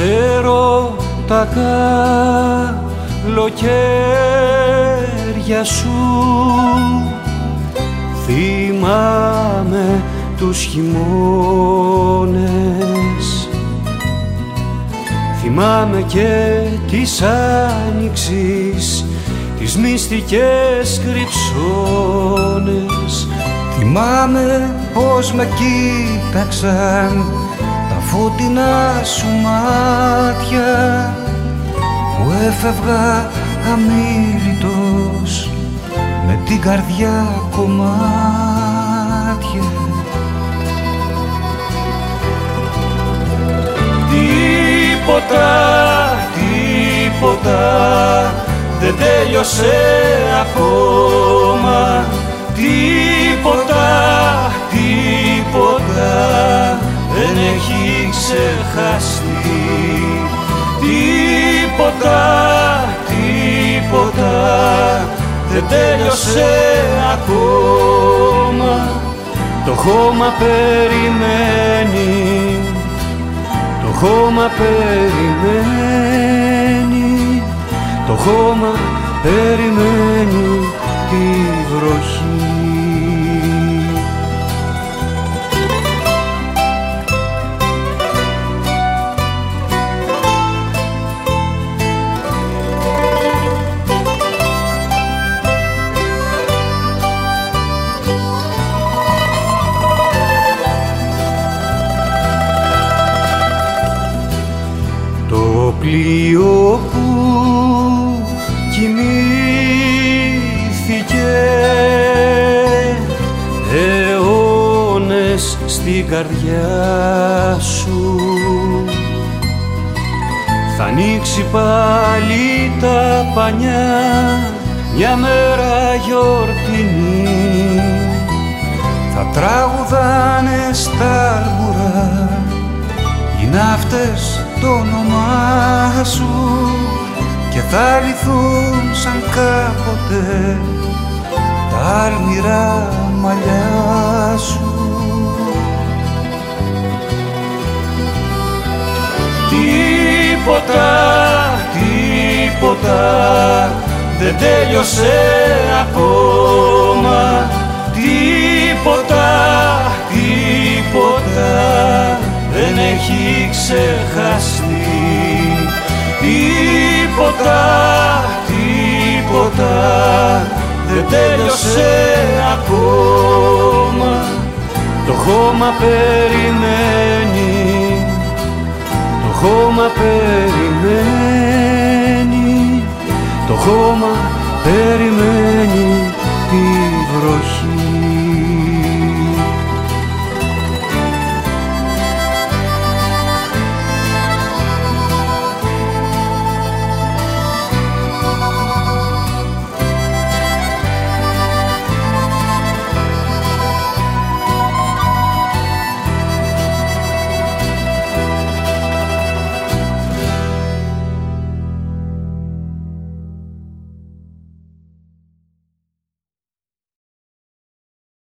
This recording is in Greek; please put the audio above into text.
Ξέρω τα καλοκαίρια σου. Θυμάμαι τους χειμώνες. Θυμάμαι και τις άνοιξης Τις μυστικές κρυψώνες. Θυμάμαι πως με κοίταξαν Τα φωτεινά σου μάτια Που έφευγα αμύρητος Με την καρδιά κομμάτια. Τίποτα, τίποτα δεν τέλειωσε ακόμα. Τίποτα, τίποτα ξεχαστεί Τίποτα, τίποτα δεν τέλειωσε ακόμα Το χώμα περιμένει το χώμα περιμένει, το χώμα περιμένει τη βροχή. Πλοίο που κοιμήθηκε αιώνες στην καρδιά σου. Θα ανοίξει πάλι τα πανιά μια μέρα γιορτινή. Θα τραγουδάνε στα αρμπουρά οι ναύτες το όνομά σου και θα λυθούν σαν κάποτε τα αλμυρά μαλλιά σου. Τίποτα, τίποτα δεν τέλειωσε ακόμα ξεχαστεί Τίποτα, τίποτα δεν τέλειωσε ακόμα Το χώμα περιμένει το χώμα περιμένει, το χώμα περιμένει τη βροχή.